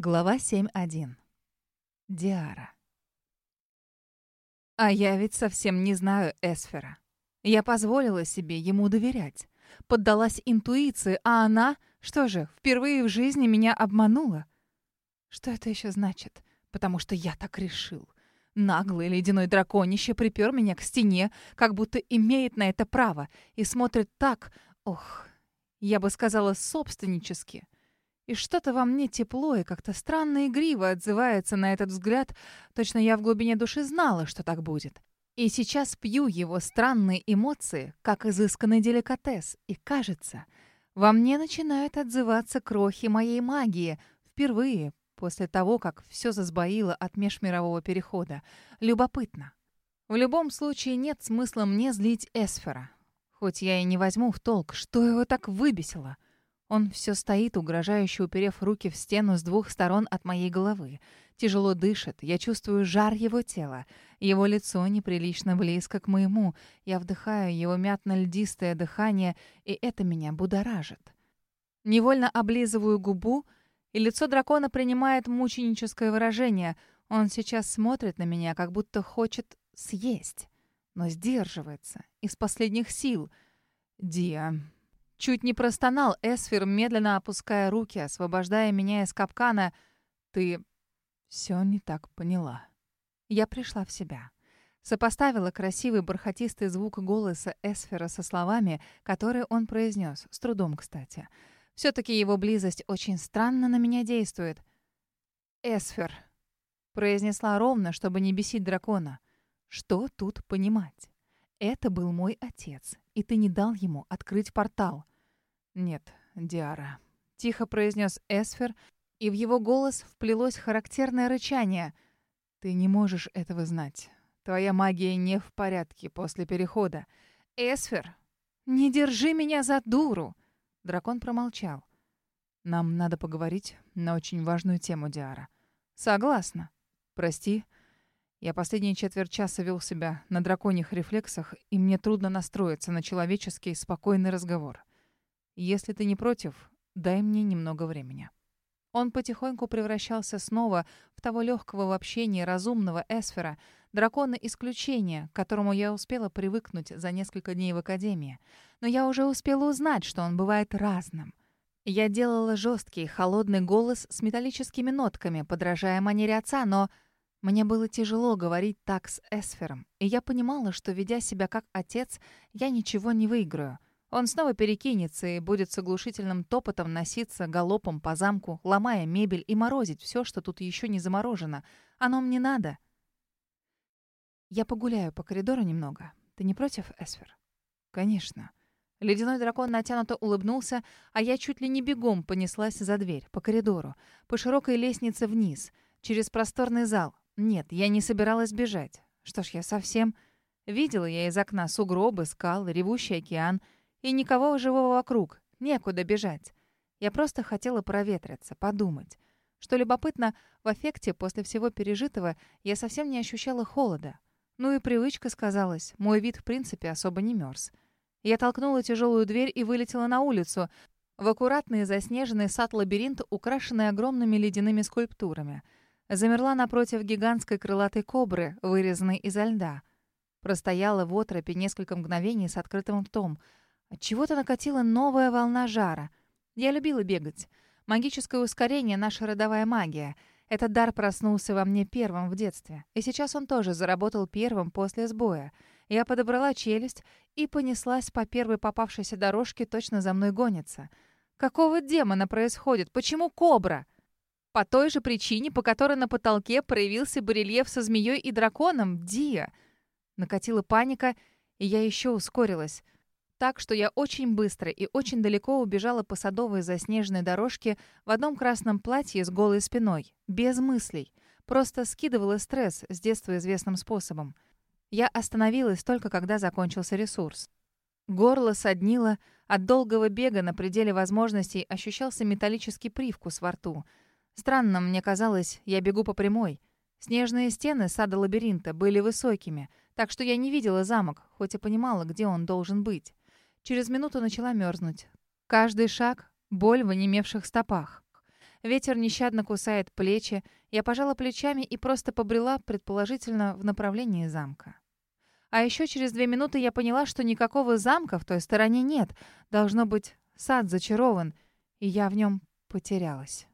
Глава 7.1. Диара. А я ведь совсем не знаю Эсфера. Я позволила себе ему доверять. Поддалась интуиции, а она, что же, впервые в жизни меня обманула. Что это еще значит? Потому что я так решил. Наглый ледяной драконище припер меня к стене, как будто имеет на это право, и смотрит так, ох, я бы сказала, собственнически — и что-то во мне тепло и как-то странно игриво отзывается на этот взгляд. Точно я в глубине души знала, что так будет. И сейчас пью его странные эмоции, как изысканный деликатес. И кажется, во мне начинают отзываться крохи моей магии. Впервые, после того, как все засбоило от межмирового перехода. Любопытно. В любом случае нет смысла мне злить Эсфера. Хоть я и не возьму в толк, что его так выбесило — он все стоит, угрожающе уперев руки в стену с двух сторон от моей головы. Тяжело дышит, я чувствую жар его тела. Его лицо неприлично близко к моему. Я вдыхаю его мятно-льдистое дыхание, и это меня будоражит. Невольно облизываю губу, и лицо дракона принимает мученическое выражение. Он сейчас смотрит на меня, как будто хочет съесть, но сдерживается из последних сил. «Диа, Чуть не простонал Эсфир, медленно опуская руки, освобождая меня из капкана. «Ты все не так поняла». Я пришла в себя. Сопоставила красивый бархатистый звук голоса Эсфера со словами, которые он произнес, с трудом, кстати. все таки его близость очень странно на меня действует. «Эсфер», — произнесла ровно, чтобы не бесить дракона. «Что тут понимать?» Это был мой отец, и ты не дал ему открыть портал. Нет, Диара, тихо произнес Эсфер, и в его голос вплелось характерное рычание. Ты не можешь этого знать. Твоя магия не в порядке после перехода. Эсфер, не держи меня за дуру. Дракон промолчал. Нам надо поговорить на очень важную тему, Диара. Согласна. Прости, я последние четверть часа вел себя на драконьих рефлексах, и мне трудно настроиться на человеческий спокойный разговор. Если ты не против, дай мне немного времени. Он потихоньку превращался снова в того легкого в общении разумного Эсфера, дракона исключения, к которому я успела привыкнуть за несколько дней в Академии. Но я уже успела узнать, что он бывает разным. Я делала жесткий, холодный голос с металлическими нотками, подражая манере отца, но мне было тяжело говорить так с Эсфером, и я понимала, что, ведя себя как отец, я ничего не выиграю. Он снова перекинется и будет с оглушительным топотом носиться галопом по замку, ломая мебель и морозить все, что тут еще не заморожено. Оно мне надо. Я погуляю по коридору немного. Ты не против, Эсфер? Конечно. Ледяной дракон натянуто улыбнулся, а я чуть ли не бегом понеслась за дверь, по коридору, по широкой лестнице вниз, через просторный зал, нет, я не собиралась бежать. Что ж, я совсем... Видела я из окна сугробы, скалы, ревущий океан. И никого живого вокруг. Некуда бежать. Я просто хотела проветриться, подумать. Что любопытно, в эффекте после всего пережитого я совсем не ощущала холода. Ну и привычка сказалась. Мой вид, в принципе, особо не мерз. Я толкнула тяжелую дверь и вылетела на улицу, в аккуратный заснеженный сад-лабиринт, украшенный огромными ледяными скульптурами — замерла напротив гигантской крылатой кобры, вырезанной изо льда. Простояла в отропе несколько мгновений с открытым ртом. Отчего-то накатила новая волна жара. Я любила бегать. Магическое ускорение — наша родовая магия. Этот дар проснулся во мне первым в детстве. И сейчас он тоже заработал первым после сбоя. Я подобрала челюсть и понеслась по первой попавшейся дорожке, точно за мной гонится. «Какого демона происходит? Почему кобра?» По той же причине, по которой на потолке проявился барельеф со змеей и драконом, Дия. Накатила паника, и я еще ускорилась. Так что я очень быстро и очень далеко убежала по садовой заснеженной дорожке в одном красном платье с голой спиной, без мыслей. Просто скидывала стресс с детства известным способом. Я остановилась только когда закончился ресурс. Горло соднило, от долгого бега на пределе возможностей ощущался металлический привкус во рту — Странно, мне казалось, я бегу по прямой. Снежные стены сада-лабиринта были высокими, так что я не видела замок, хоть и понимала, где он должен быть. Через минуту начала мерзнуть. Каждый шаг — боль в онемевших стопах. Ветер нещадно кусает плечи. Я пожала плечами и просто побрела, предположительно, в направлении замка. А еще через две минуты я поняла, что никакого замка в той стороне нет. Должно быть, сад зачарован, и я в нем потерялась.